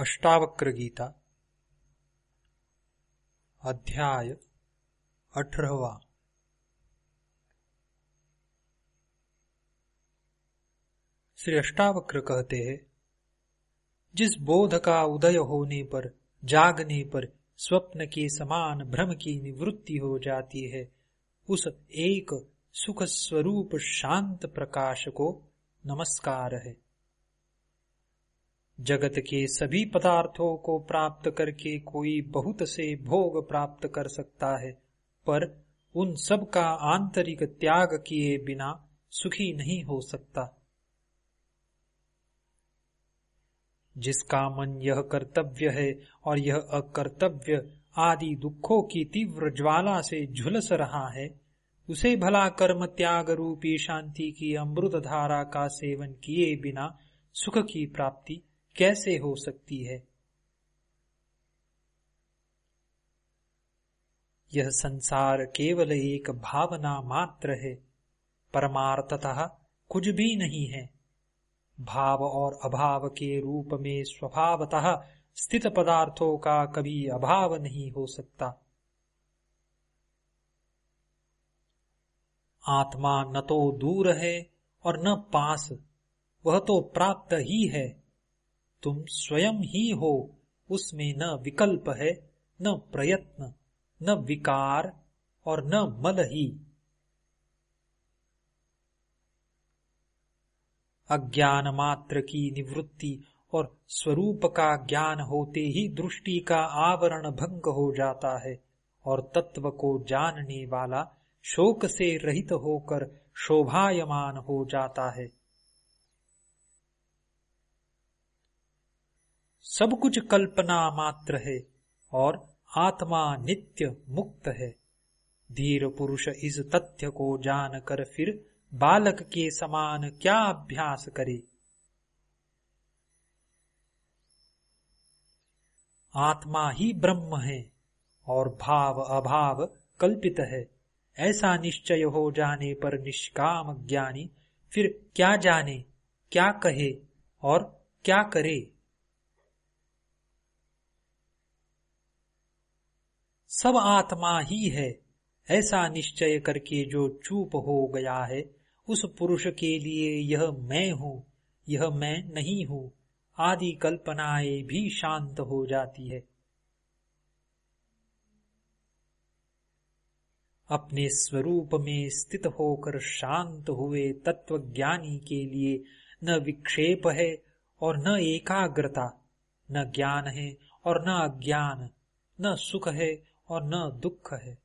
अष्टावक्र गीता अध्याय अठारहवा। श्री अष्टावक्र कहते हैं, जिस बोध का उदय होने पर, जागने पर स्वप्न के समान भ्रम की निवृत्ति हो जाती है, उस एक सुख स्वरूप शांत प्रकाश को नमस्कार है। जगत के सभी पदार्थों को प्राप्त करके कोई बहुत से भोग प्राप्त कर सकता है, पर उन सब का आंतरिक त्याग किए बिना सुखी नहीं हो सकता। जिसका मन यह कर्तव्य है और यह अकर्तव्य आदि दुखों की तीव्र ज्वाला से झुलस रहा है, उसे भला कर्म त्याग रूपी शांति की अमृत धारा का सेवन किए बिना सुख की प्राप्ति कैसे हो सकती है? यह संसार केवल एक भावना मात्र है। परमार्थतः कुछ भी नहीं है। भाव और अभाव के रूप में स्वभावतः स्थित पदार्थों का कभी अभाव नहीं हो सकता। आत्मा न तो दूर है और न पास, वह तो प्राप्त ही है। तुम स्वयं ही हो, उसमें न विकल्प है, न प्रयत्न, न विकार और न मल ही। अज्ञान मात्र की निवृत्ति और स्वरूप का ज्ञान होते ही दृष्टि का आवरण भंग हो जाता है और तत्व को जानने वाला शोक से रहित होकर शोभायमान हो जाता है। सब कुछ कल्पना मात्र है और आत्मा नित्य मुक्त है। धीर पुरुष इस तथ्य को जानकर फिर बालक के समान क्या अभ्यास करे? आत्मा ही ब्रह्म है और भाव अभाव कल्पित है। ऐसा निश्चय हो जाने पर निष्काम ज्ञानी फिर क्या जाने, क्या कहे और क्या करे? सब आत्मा ही है। ऐसा निश्चय करके जो चूप हो गया है, उस पुरुष के लिए यह मैं हूँ, यह मैं नहीं हूँ। आदि कल्पनाएँ भी शांत हो जाती है। अपने स्वरूप में स्थित होकर शांत हुए तत्व ज्ञानी के लिए न विक्षेप है और न एकाग्रता, न ज्ञान है और न अज्ञान, न सुख है और न दुख है।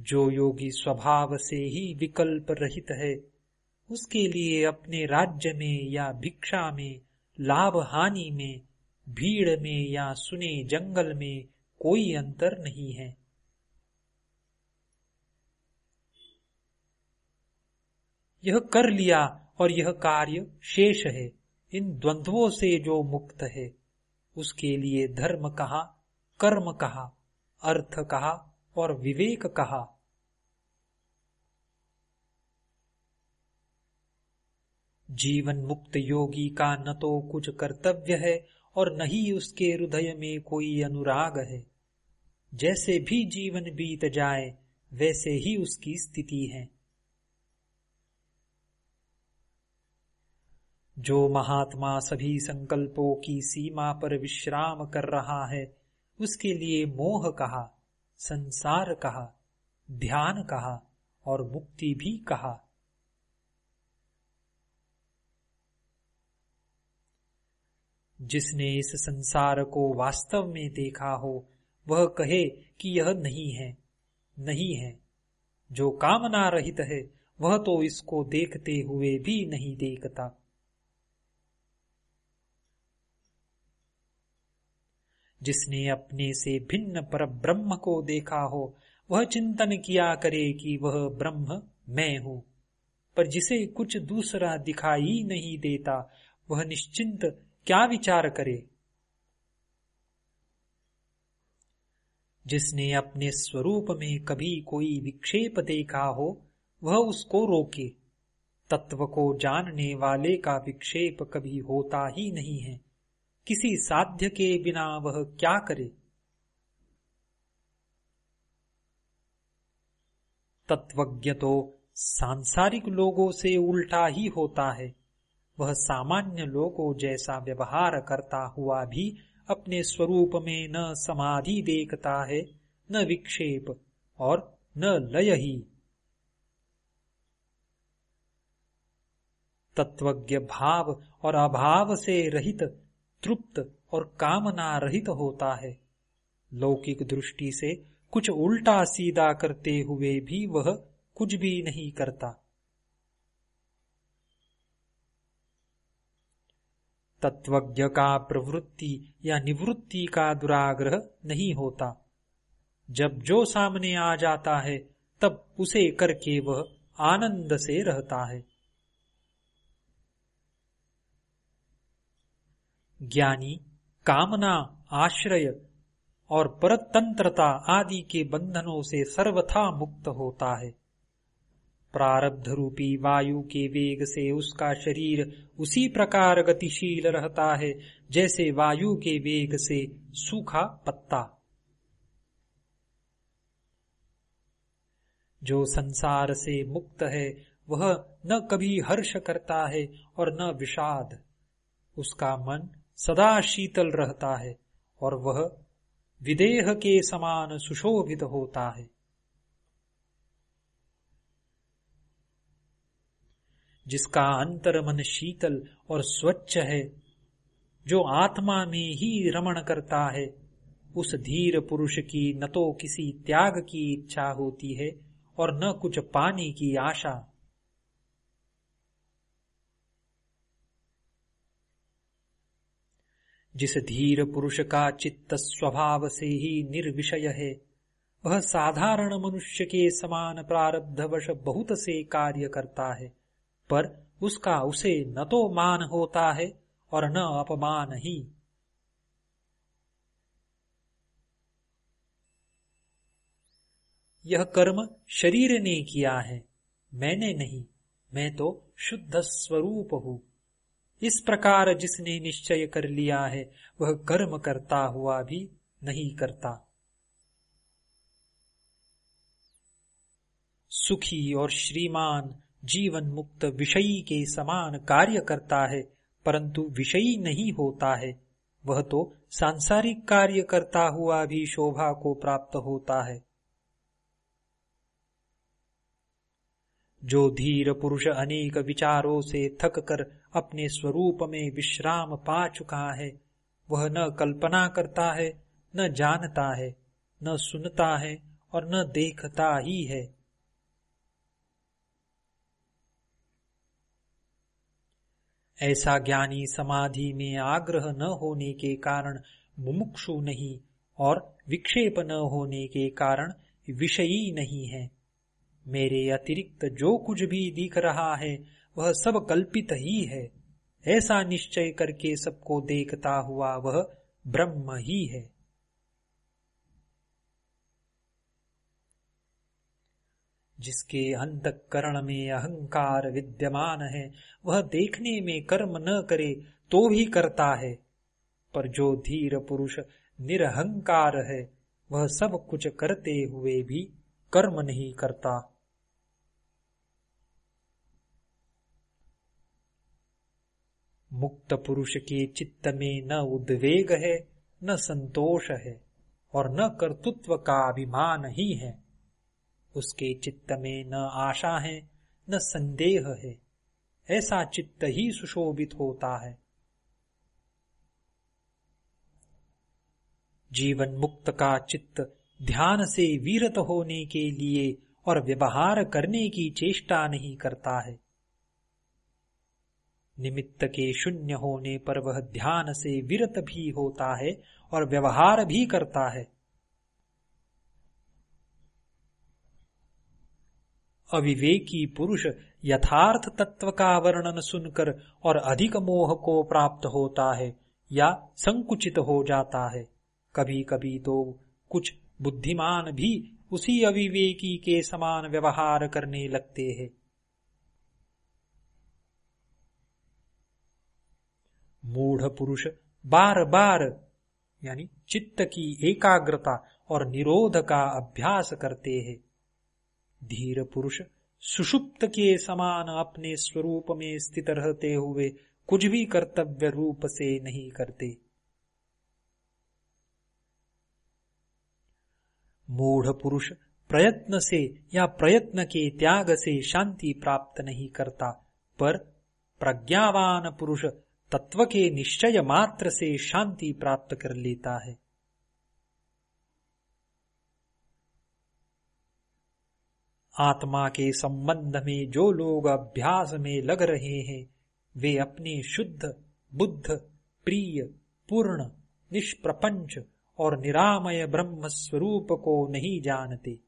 जो योगी स्वभाव से ही विकल्प रहित है, उसके लिए अपने राज्य में या भिक्षा में, लाभ हानि में, भीड़ में या सुने जंगल में कोई अंतर नहीं है। यह कर लिया और यह कार्य शेष है। इन द्वंद्वों से जो मुक्त है। उसके लिए धर्म कहा, कर्म कहा, अर्थ कहा और विवेक कहा। जीवन मुक्त योगी का न तो कुछ कर्तव्य है और न ही उसके हृदय में कोई अनुराग है। जैसे भी जीवन बीत जाए, वैसे ही उसकी स्थिति है। जो महात्मा सभी संकल्पों की सीमा पर विश्राम कर रहा है, उसके लिए मोह कहा, संसार कहा, ध्यान कहा और मुक्ति भी कहा। जिसने इस संसार को वास्तव में देखा हो, वह कहे कि यह नहीं है नहीं है। जो कामना रहित है, वह तो इसको देखते हुए भी नहीं देखता। जिसने अपने से भिन्न पर ब्रह्म को देखा हो, वह चिंतन किया करे कि वह ब्रह्म मैं हूँ। पर जिसे कुछ दूसरा दिखाई नहीं देता, वह निश्चिंत क्या विचार करे? जिसने अपने स्वरूप में कभी कोई विक्षेप देखा हो, वह उसको रोके। तत्व को जानने वाले का विक्षेप कभी होता ही नहीं है। किसी साध्य के बिना वह क्या करे? तत्वज्ञ तो सांसारिक लोगों से उल्टा ही होता है। वह सामान्य लोगों जैसा व्यवहार करता हुआ भी अपने स्वरूप में न समाधि देखता है, न विक्षेप और न लय ही। तत्वज्ञ भाव और अभाव से रहित तृप्त और कामना रहित होता है। लौकिक दृष्टि से कुछ उल्टा सीधा करते हुए भी वह कुछ भी नहीं करता। तत्वज्ञ का प्रवृत्ति या निवृत्ति का दुराग्रह नहीं होता। जब जो सामने आ जाता है, तब उसे करके वह आनंद से रहता है। ज्ञानी, कामना, आश्रय और परतंत्रता आदि के बंधनों से सर्वथा मुक्त होता है। प्रारब्ध रूपी वायु के वेग से उसका शरीर उसी प्रकार गतिशील रहता है, जैसे वायु के वेग से सूखा पत्ता। जो संसार से मुक्त है, वह न कभी हर्ष करता है और न विषाद। उसका मन सदा शीतल रहता है और वह विदेह के समान सुशोभित होता है। जिसका अंतर मन शीतल और स्वच्छ है, जो आत्मा में ही रमण करता है, उस धीर पुरुष की न तो किसी त्याग की इच्छा होती है और न कुछ पाने की आशा जिस धीर पुरुष का चित्त स्वभाव से ही निर्विषय है, वह साधारण मनुष्य के समान प्रारब्धवश बहुत से कार्य करता है, पर उसका उसे न तो मान होता है और न अपमान ही। यह कर्म शरीर ने किया है, मैंने नहीं, मैं तो शुद्ध स्वरूप हूँ। इस प्रकार जिसने निश्चय कर लिया है, वह कर्म करता हुआ भी नहीं करता। सुखी और श्रीमान जीवन मुक्त विषयी के समान कार्य करता है, परंतु विषयी नहीं होता है, वह तो सांसारिक कार्य करता हुआ भी शोभा को प्राप्त होता है। जो धीर पुरुष अनेक विचारों से थक कर अपने स्वरूप में विश्राम पा चुका है, वह न कल्पना करता है, न जानता है, न सुनता है और न देखता ही है। ऐसा ज्ञानी समाधि में आग्रह न होने के कारण, मुमुक्षु नहीं और विक्षेप न होने के कारण विषयी नहीं है। मेरे अतिरिक्त जो कुछ भी दिख रहा है, वह सब कल्पित ही है। ऐसा निश्चय करके सबको देखता हुआ वह ब्रह्म ही है। जिसके अंतकरण में अहंकार विद्यमान है, वह देखने में कर्म न करे तो भी करता है। पर जो धीर पुरुष निरहंकार है, वह सब कुछ करते हुए भी कर्म नहीं करता। मुक्त पुरुष के चित्त में न उद्वेग है, न संतोष है, और न कर्तृत्व का अभिमान ही है। उसके चित्त में न आशा है, न संदेह है, ऐसा चित्त ही सुशोभित होता है। जीवन मुक्त का चित्त ध्यान से वीरत होने के लिए और व्यवहार करने की चेष्टा नहीं करता है। निमित्त के शून्य होने पर वह ध्यान से विरत भी होता है और व्यवहार भी करता है। अविवेकी पुरुष यथार्थ तत्व का वर्णन सुनकर और अधिक मोह को प्राप्त होता है या संकुचित हो जाता है। कभी कभी तो कुछ बुद्धिमान भी उसी अविवेकी के समान व्यवहार करने लगते हैं। मूढ़ पुरुष बार बार, यानी चित्त की एकाग्रता और निरोध का अभ्यास करते हैं। धीर पुरुष, सुषुप्त के समान अपने स्वरूप में स्थित रहते हुए कुछ भी कर्तव्य रूप से नहीं करते। मूढ़ पुरुष प्रयत्न से या प्रयत्न के त्याग से शांति प्राप्त नहीं करता, पर प्रज्ञावान पुरुष तत्व के निश्चय मात्र से शांति प्राप्त कर लेता है। आत्मा के संबंध में जो लोग अभ्यास में लग रहे हैं, वे अपने शुद्ध, बुद्ध, प्रिय, पूर्ण, निष्प्रपंच और निरामय ब्रह्म स्वरूप को नहीं जानते।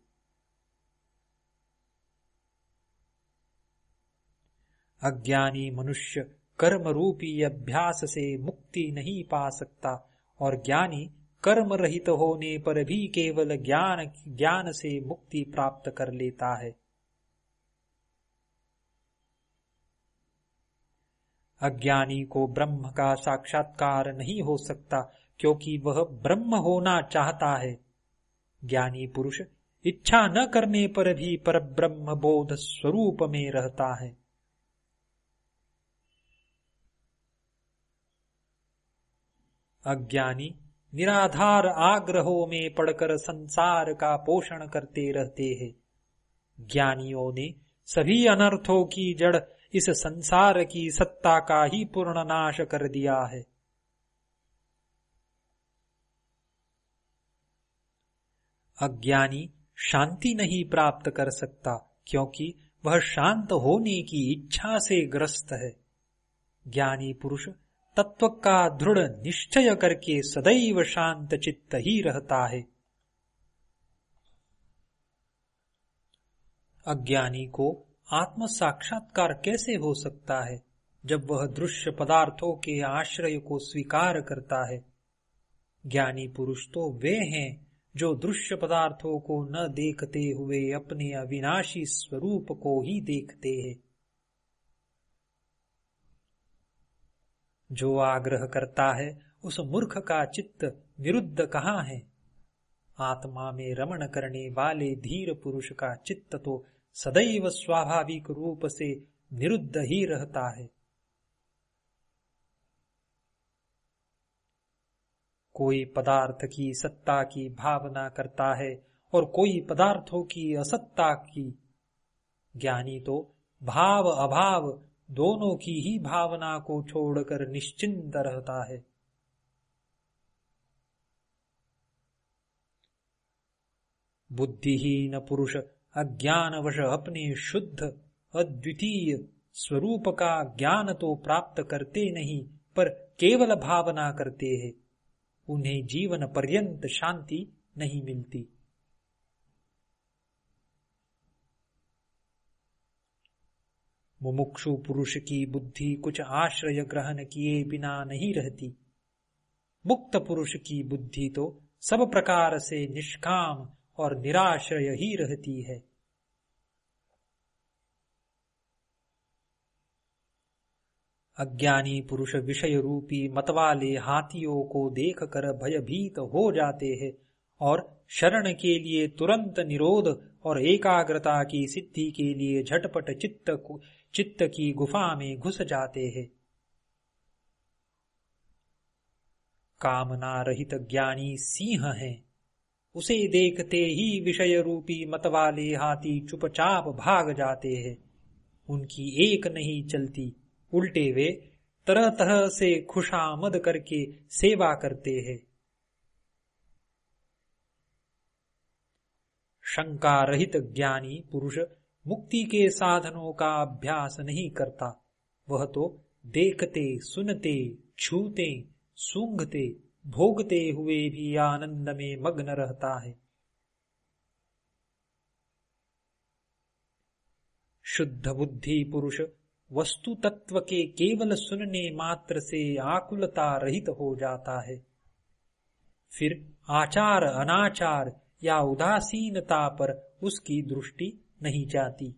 अज्ञानी मनुष्य कर्म रूपी अभ्यास से मुक्ति नहीं पा सकता, और ज्ञानी कर्म रहित होने पर भी केवल ज्ञान ज्ञान से मुक्ति प्राप्त कर लेता है। अज्ञानी को ब्रह्म का साक्षात्कार नहीं हो सकता, क्योंकि वह ब्रह्म होना चाहता है। ज्ञानी पुरुष इच्छा न करने पर भी पर ब्रह्म बोध स्वरूप में रहता है। अज्ञानी, निराधार आग्रहों में पड़कर संसार का पोषण करते रहते हैं। ज्ञानियों ने सभी अनर्थों की जड़ इस संसार की सत्ता का ही पूर्ण नाश कर दिया है। अज्ञानी शांति नहीं प्राप्त कर सकता, क्योंकि वह शांत होने की इच्छा से ग्रस्त है। ज्ञानी पुरुष तत्व का दृढ़ निश्चय करके सदैव शांत चित्त ही रहता है। अज्ञानी को आत्म साक्षात्कार कैसे हो सकता है, जब वह दृश्य पदार्थों के आश्रय को स्वीकार करता है? ज्ञानी पुरुष तो वे हैं जो दृश्य पदार्थों को न देखते हुए अपने अविनाशी स्वरूप को ही देखते हैं। जो आग्रह करता है, उस मूर्ख का चित्त विरुद्ध कहाँ है? आत्मा में रमण करने वाले धीर पुरुष का चित्त तो सदैव स्वाभाविक रूप से निरुद्ध ही रहता है। कोई पदार्थ की सत्ता की भावना करता है और कोई पदार्थों की असत्ता की, ज्ञानी तो भाव अभाव दोनों की ही भावना को छोड़कर निश्चिंत रहता है। बुद्धिहीन पुरुष अज्ञानवश अपने शुद्ध, अद्वितीय स्वरूप का ज्ञान तो प्राप्त करते नहीं, पर केवल भावना करते हैं। उन्हें जीवन पर्यंत शांति नहीं मिलती। मुमुक्षु पुरुष की बुद्धि कुछ आश्रय ग्रहण किए बिना नहीं रहती। मुक्त पुरुष की बुद्धि तो सब प्रकार से निष्काम और निराश्रय ही रहती है। अज्ञानी पुरुष विषय रूपी मतवाले हाथियों को देखकर भयभीत हो जाते हैं और शरण के लिए तुरंत निरोध और एकाग्रता की सिद्धि के लिए झटपट चित्त चित्त की गुफा में घुस जाते हैं। कामना रहित ज्ञानी सिंह है। उसे देखते ही विषय रूपी मतवाले हाथी चुपचाप भाग जाते हैं। उनकी एक नहीं चलती, उल्टे वे तरह तरह से खुशामद करके सेवा करते हैं। शंका रहित ज्ञानी पुरुष मुक्ति के साधनों का अभ्यास नहीं करता। वह तो देखते, सुनते, छूते, सूंघते, भोगते हुए भी आनंद में मग्न रहता है। शुद्ध बुद्धि पुरुष वस्तु तत्व के केवल सुनने मात्र से आकुलता रहित हो जाता है। फिर आचार, अनाचार या उदासीनता पर उसकी दृष्टि नहीं जाती।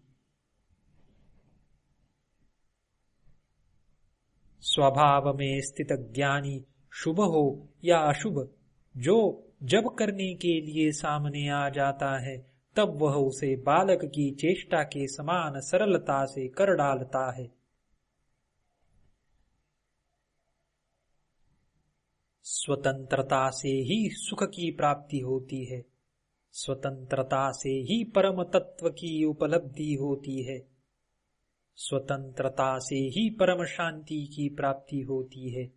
स्वभाव में स्थित ज्ञानी शुभ हो या अशुभ, जो जब करने के लिए सामने आ जाता है, तब वह उसे बालक की चेष्टा के समान सरलता से कर डालता है। स्वतंत्रता से ही सुख की प्राप्ति होती है। स्वतंत्रता से ही परम तत्व की उपलब्धि होती है। स्वतंत्रता से ही परम शांति की प्राप्ति होती है।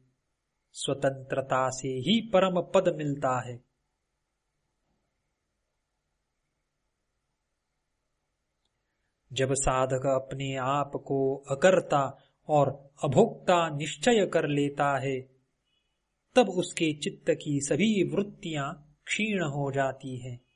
स्वतंत्रता से ही परम पद मिलता है। जब साधक अपने आप को अकर्ता और अभोक्ता निश्चय कर लेता है, तब उसके चित्त की सभी वृत्तियाँ क्षीण हो जाती हैं।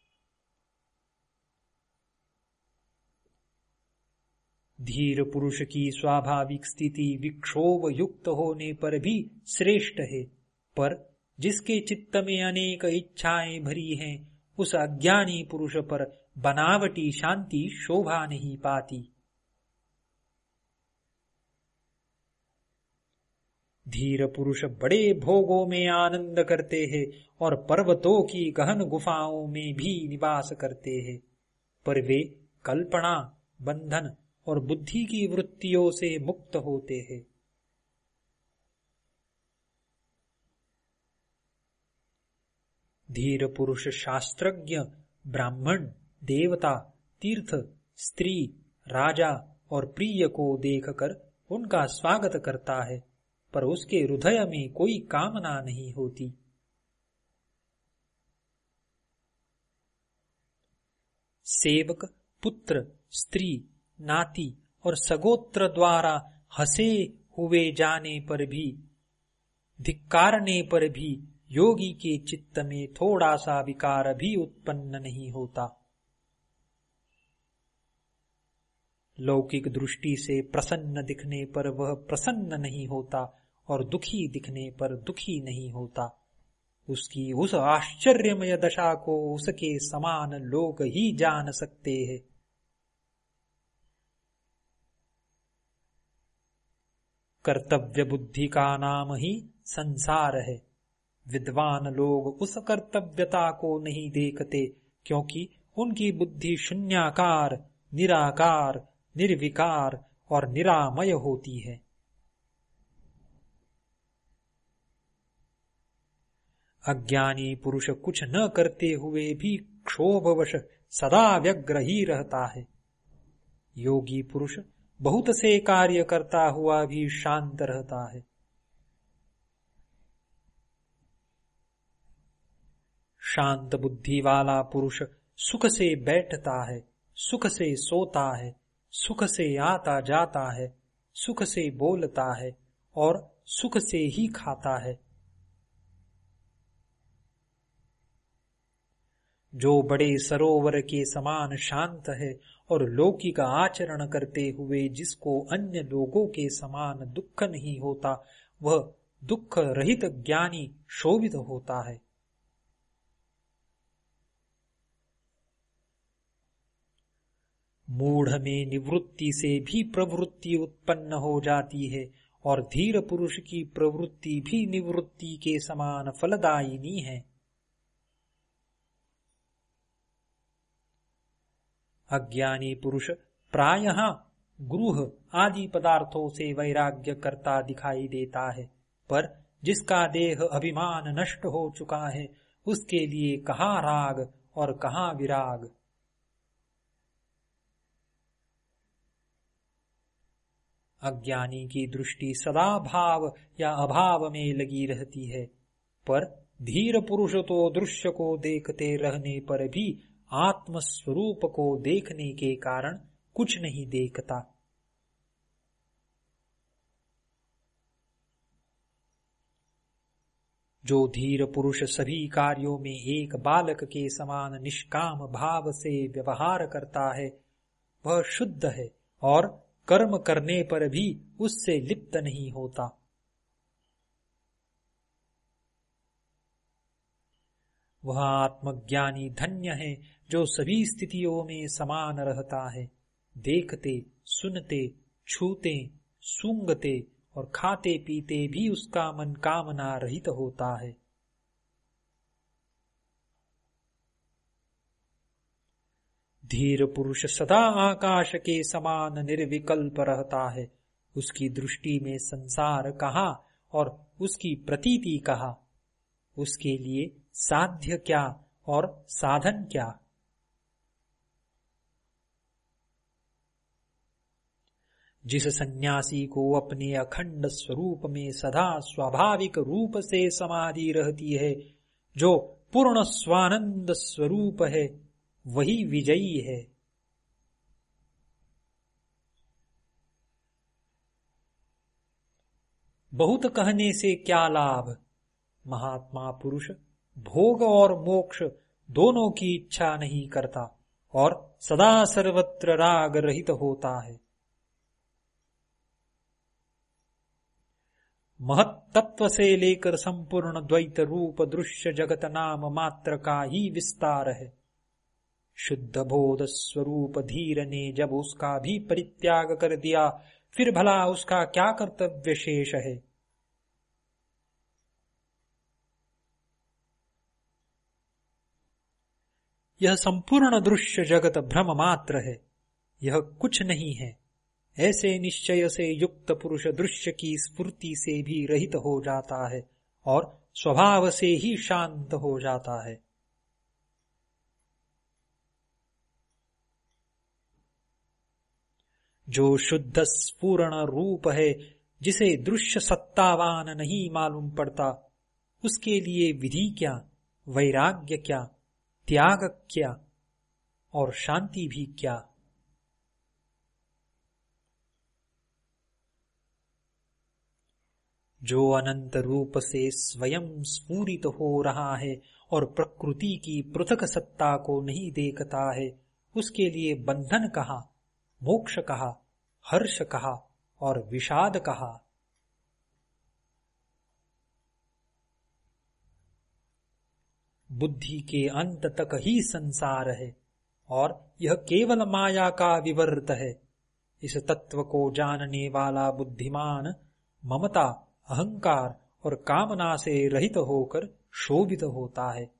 धीर पुरुष की स्वाभाविक स्थिति विक्षोभ युक्त होने पर भी श्रेष्ठ है। पर जिसके चित्त में अनेक इच्छाएँ भरी हैं, उस अज्ञानी पुरुष पर बनावटी शांति शोभा नहीं पाती। धीर पुरुष बड़े भोगों में आनंद करते हैं और पर्वतों की गहन गुफाओं में भी निवास करते हैं। पर वे कल्पना, बंधन और बुद्धि की वृत्तियों से मुक्त होते हैं। धीर पुरुष शास्त्रज्ञ, ब्राह्मण, देवता, तीर्थ, स्त्री, राजा और प्रिय को देखकर उनका स्वागत करता है, पर उसके हृदय में कोई कामना नहीं होती। सेवक, पुत्र, स्त्री नाती और सगोत्र द्वारा हसे हुए जाने पर भी, धिक्कारने पर भी, योगी के चित्त में थोड़ा सा विकार भी उत्पन्न नहीं होता। लौकिक दृष्टि से प्रसन्न दिखने पर वह प्रसन्न नहीं होता और दुखी दिखने पर दुखी नहीं होता। उसकी उस आश्चर्यमय दशा को उसके समान लोग ही जान सकते हैं। कर्तव्य बुद्धि का नाम ही संसार है। विद्वान लोग उस कर्तव्यता को नहीं देखते, क्योंकि उनकी बुद्धि शून्याकार, निराकार, निर्विकार और निरामय होती है। अज्ञानी पुरुष कुछ न करते हुए भी क्षोभवश सदा व्यग्र ही रहता है। योगी पुरुष बहुत से कार्य करता हुआ भी शांत रहता है। शांत बुद्धि वाला पुरुष सुख से बैठता है, सुख से सोता है, सुख से आता जाता है, सुख से बोलता है और सुख से ही खाता है। जो बड़े सरोवर के समान शांत है और लौकिक आचरण करते हुए जिसको अन्य लोगों के समान दुख नहीं होता, वह दुख रहित ज्ञानी शोभित होता है। मूढ़ में निवृत्ति से भी प्रवृत्ति उत्पन्न हो जाती है और धीर पुरुष की प्रवृत्ति भी निवृत्ति के समान फलदायिनी है। अज्ञानी पुरुष, प्रायः गृह आदि पदार्थों से वैराग्य करता दिखाई देता है। पर जिसका देह अभिमान नष्ट हो चुका है, उसके लिए कहा राग और कहा विराग? अज्ञानी की दृष्टि सदा भाव या अभाव में लगी रहती है, पर धीर पुरुष तो दृश्य को देखते रहने पर भी आत्म स्वरूप को देखने के कारण कुछ नहीं देखता। जो धीर पुरुष सभी कार्यों में एक बालक के समान निष्काम भाव से व्यवहार करता है, वह शुद्ध है और कर्म करने पर भी उससे लिप्त नहीं होता। वह आत्मज्ञानी धन्य है, जो सभी स्थितियों में समान रहता है। देखते, सुनते, छूते सूंगते और खाते पीते भी उसका मन कामना रहित होता है। धीर पुरुष सदा आकाश के समान निर्विकल्प रहता है। उसकी दृष्टि में संसार कहा और उसकी प्रतीति कहा? उसके लिए साध्य क्या और साधन क्या? जिस सन्यासी को अपने अखंड स्वरूप में सदा स्वाभाविक रूप से समाधि रहती है, जो पूर्ण स्वानंद स्वरूप है, वही विजयी है। बहुत कहने से क्या लाभ? महात्मा पुरुष भोग और मोक्ष दोनों की इच्छा नहीं करता और सदा सर्वत्र राग रहित होता है। महत्त्व से लेकर संपूर्ण द्वैत रूप दृश्य जगत नाम मात्र का ही विस्तार है। शुद्ध बोध स्वरूप धीर ने जब उसका भी परित्याग कर दिया, फिर भला उसका क्या कर्तव्य शेष है? यह संपूर्ण दृश्य जगत भ्रम मात्र है। यह कुछ नहीं है। ऐसे निश्चय से युक्त पुरुष दृश्य की स्फूर्ति से भी रहित हो जाता है और स्वभाव से ही शांत हो जाता है। जो शुद्ध स्पूर्ण रूप है, जिसे दृश्य सत्तावान नहीं मालूम पड़ता, उसके लिए विधि क्या, वैराग्य क्या त्याग क्या और शांति भी क्या? जो अनंत रूप से स्वयं स्फूरित हो रहा है और प्रकृति की पृथक सत्ता को नहीं देखता है, उसके लिए बंधन कहा, मोक्ष कहा, हर्ष कहा और विषाद कहा। बुद्धि के अंत तक ही संसार है, और यह केवल माया का विवर्त है। इस तत्व को जानने वाला बुद्धिमान, ममता, अहंकार और कामना से रहित होकर शोभित होता है।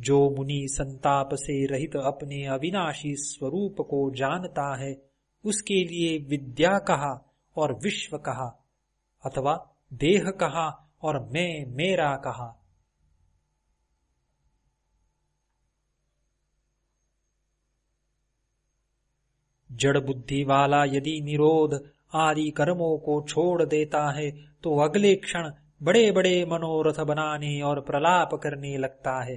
जो मुनि संताप से रहित अपने अविनाशी स्वरूप को जानता है, उसके लिए विद्या कहा और विश्व कहा, अथवा देह कहा और मैं मेरा कहा। जड़ बुद्धि वाला यदि निरोध आदि कर्मों को छोड़ देता है तो अगले क्षण बड़े बड़े मनोरथ बनाने और प्रलाप करने लगता है।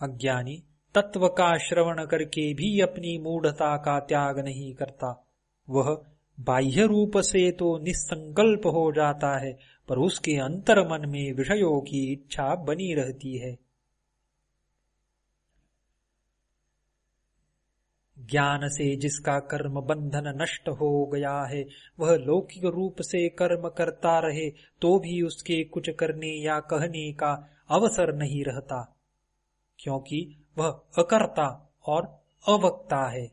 अज्ञानी तत्व का श्रवण करके भी अपनी मूढ़ता का त्याग नहीं करता। वह बाह्य रूप से तो निसंकल्प हो जाता है, पर उसके अंतर मन में विषयों की इच्छा बनी रहती है। ज्ञान से जिसका कर्म बंधन नष्ट हो गया है, वह लौकिक रूप से कर्म करता रहे तो भी उसके कुछ करने या कहने का अवसर नहीं रहता, क्योंकि वह अकर्ता और अवक्ता है।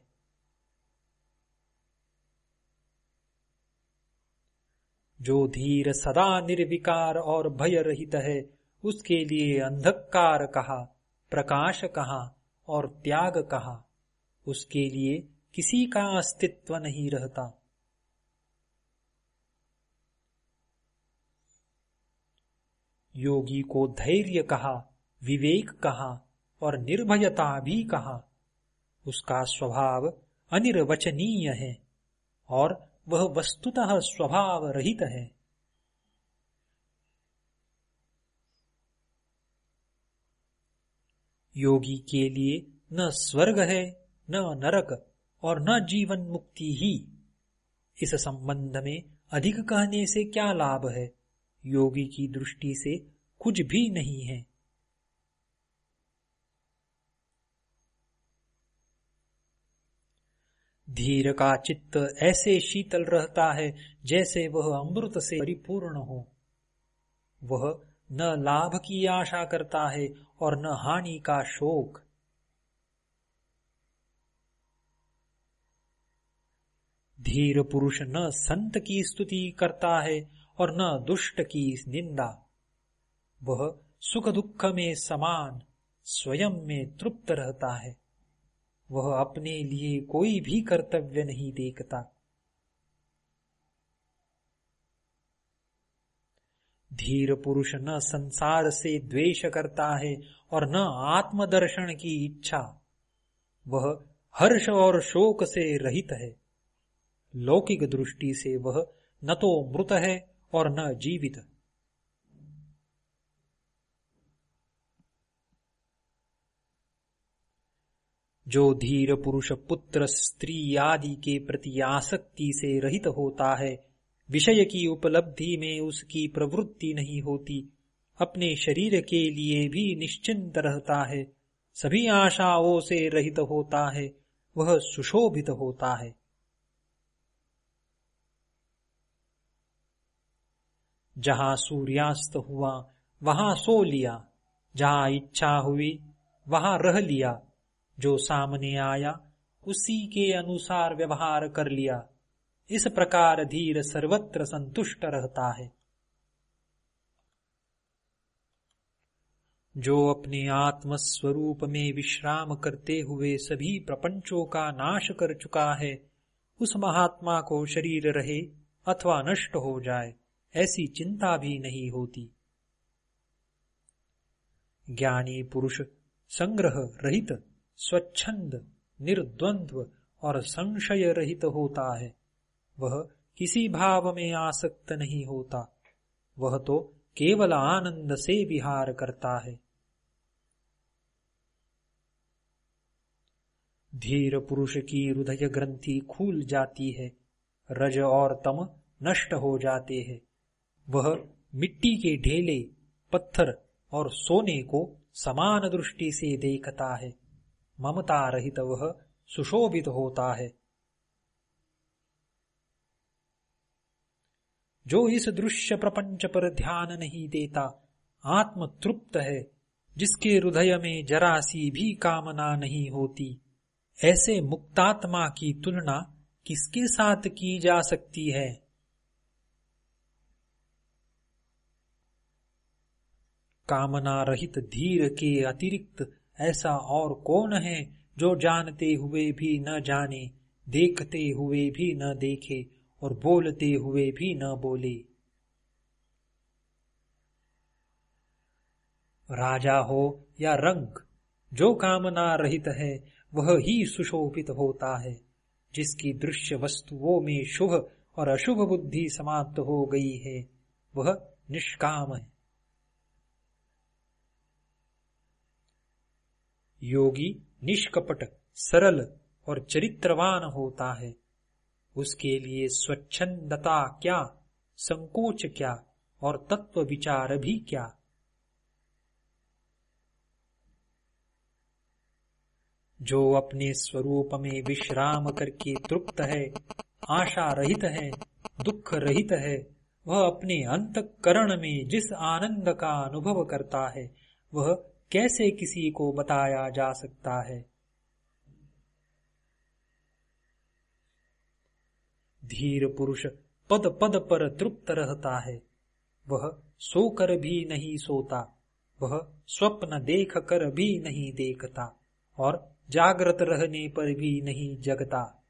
जो धीर सदा निर्विकार और भय रहित है, उसके लिए अंधकार कहा, प्रकाश कहा और त्याग कहा। उसके लिए किसी का अस्तित्व नहीं रहता। योगी को धैर्य कहा, विवेक कहा और निर्भयता भी कहा। उसका स्वभाव अनिर्वचनीय है और वह वस्तुतः स्वभाव रहित है। योगी के लिए न स्वर्ग है, न नरक और न जीवन मुक्ति ही। इस संबंध में अधिक कहने से क्या लाभ है? योगी की दृष्टि से कुछ भी नहीं है। धीर का चित्त ऐसे शीतल रहता है जैसे वह अमृत से परिपूर्ण हो। वह न लाभ की आशा करता है और न हानि का शोक। धीर पुरुष न संत की स्तुति करता है और न दुष्ट की निंदा। वह सुख दुख में समान, स्वयं में तृप्त रहता है। वह अपने लिए कोई भी कर्तव्य नहीं देखता। धीर पुरुष न संसार से द्वेष करता है और न आत्मदर्शन की इच्छा। वह हर्ष और शोक से रहित है। लौकिक दृष्टि से वह न तो मृत है और न जीवित। जो धीर पुरुष पुत्र स्त्री आदि के प्रति आसक्ति से रहित होता है, विषय की उपलब्धि में उसकी प्रवृत्ति नहीं होती, अपने शरीर के लिए भी निश्चिंत रहता है, सभी आशाओं से रहित होता है, वह सुशोभित होता है। जहाँ सूर्यास्त हुआ, वहाँ सो लिया, जहाँ इच्छा हुई, वहाँ रह लिया। जो सामने आया, उसी के अनुसार व्यवहार कर लिया। इस प्रकार धीर सर्वत्र संतुष्ट रहता है। जो अपने आत्म स्वरूप में विश्राम करते हुए सभी प्रपंचों का नाश कर चुका है, उस महात्मा को शरीर रहे अथवा नष्ट हो जाए, ऐसी चिंता भी नहीं होती। ज्ञानी पुरुष संग्रह रहित स्वच्छंद, निर्द्वंद्व और संशय रहित होता है। वह किसी भाव में आसक्त नहीं होता। वह तो केवल आनंद से विहार करता है। धीर पुरुष की हृदय ग्रंथि खूल जाती है। रज और तम नष्ट हो जाते हैं। वह मिट्टी के ढेले, पत्थर और सोने को समान दृष्टि से देखता है। ममता रहित वह सुशोभित होता है। जो इस दृश्य प्रपंच पर ध्यान नहीं देता आत्म तृप्त है, जिसके हृदय में जरा सी भी कामना नहीं होती, ऐसे मुक्तात्मा की तुलना किसके साथ की जा सकती है? कामना रहित धीर के अतिरिक्त ऐसा और कौन है जो जानते हुए भी न जाने, देखते हुए भी न देखे और बोलते हुए भी न बोले? राजा हो या रंग, जो कामना रहित है, वह ही सुशोभित होता है। जिसकी दृश्य वस्तुओं में शुभ और अशुभ बुद्धि समाप्त हो गई है, वह निष्काम है। योगी निष्कपट, सरल और चरित्रवान होता है। उसके लिए स्वच्छंदता क्या, संकोच क्या और तत्व विचार भी क्या? जो अपने स्वरूप में विश्राम करके तृप्त है आशा रहित है दुख रहित है, वह अपने अंतकरण में जिस आनंद का अनुभव करता है, वह कैसे किसी को बताया जा सकता है? धीर पुरुष पद पद पर तृप्त रहता है। वह सोकर भी नहीं सोता, वह स्वप्न देख कर भी नहीं देखता और जागृत रहने पर भी नहीं जगता।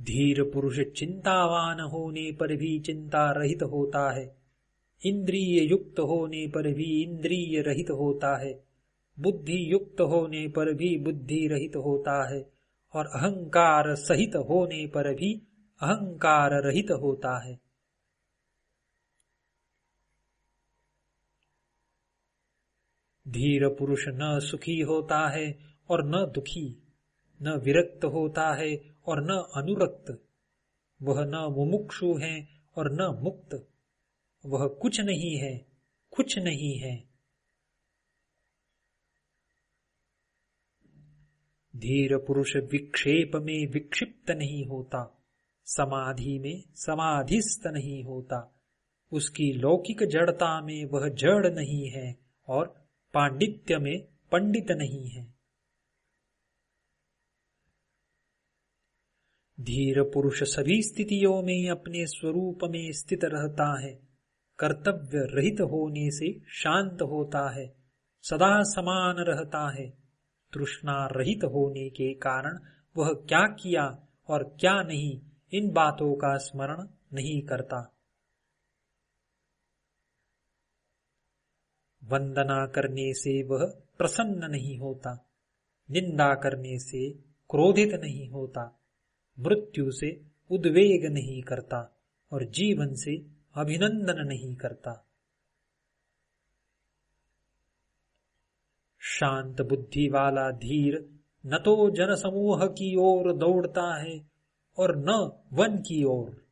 धीर पुरुष चिंतावान होने पर भी चिंता रहित होता है। इंद्रिय युक्त होने पर भी इंद्रिय रहित होता है। बुद्धि युक्त होने पर भी बुद्धि रहित होता है और अहंकार सहित होने पर भी अहंकार रहित होता है। धीर पुरुष न सुखी होता है और न दुखी, न विरक्त होता है और न अनुरक्त। वह न मुमुक्षु है और न मुक्त। वह कुछ नहीं है, कुछ नहीं है। धीर पुरुष विक्षेप में विक्षिप्त नहीं होता, समाधि में समाधिस्थ नहीं होता। उसकी लौकिक जड़ता में वह जड़ नहीं है और पांडित्य में पंडित नहीं है। धीर पुरुष सभी स्थितियों में अपने स्वरूप में स्थित रहता है। कर्तव्य रहित होने से शांत होता है, सदा समान रहता है। तृष्णा रहित होने के कारण वह क्या किया और क्या नहीं, इन बातों का स्मरण नहीं करता। वंदना करने से वह प्रसन्न नहीं होता, निंदा करने से क्रोधित नहीं होता, मृत्यु से उद्वेग नहीं करता और जीवन से अभिनंदन नहीं करता। शांत बुद्धि वाला धीर न तो जनसमूह की ओर दौड़ता है और न वन की ओर।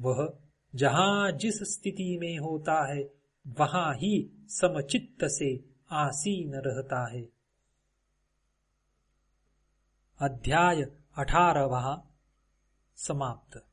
वह जहाँ जिस स्थिति में होता है, वहाँ ही समचित्त से आसीन रहता है। अध्याय अठारहवा समाप्त।